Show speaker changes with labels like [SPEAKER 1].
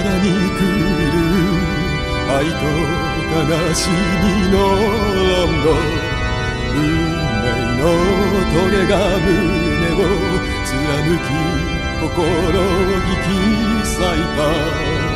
[SPEAKER 1] に来る愛と悲しみの温度運命の棘が胸を貫き心を引き裂いた。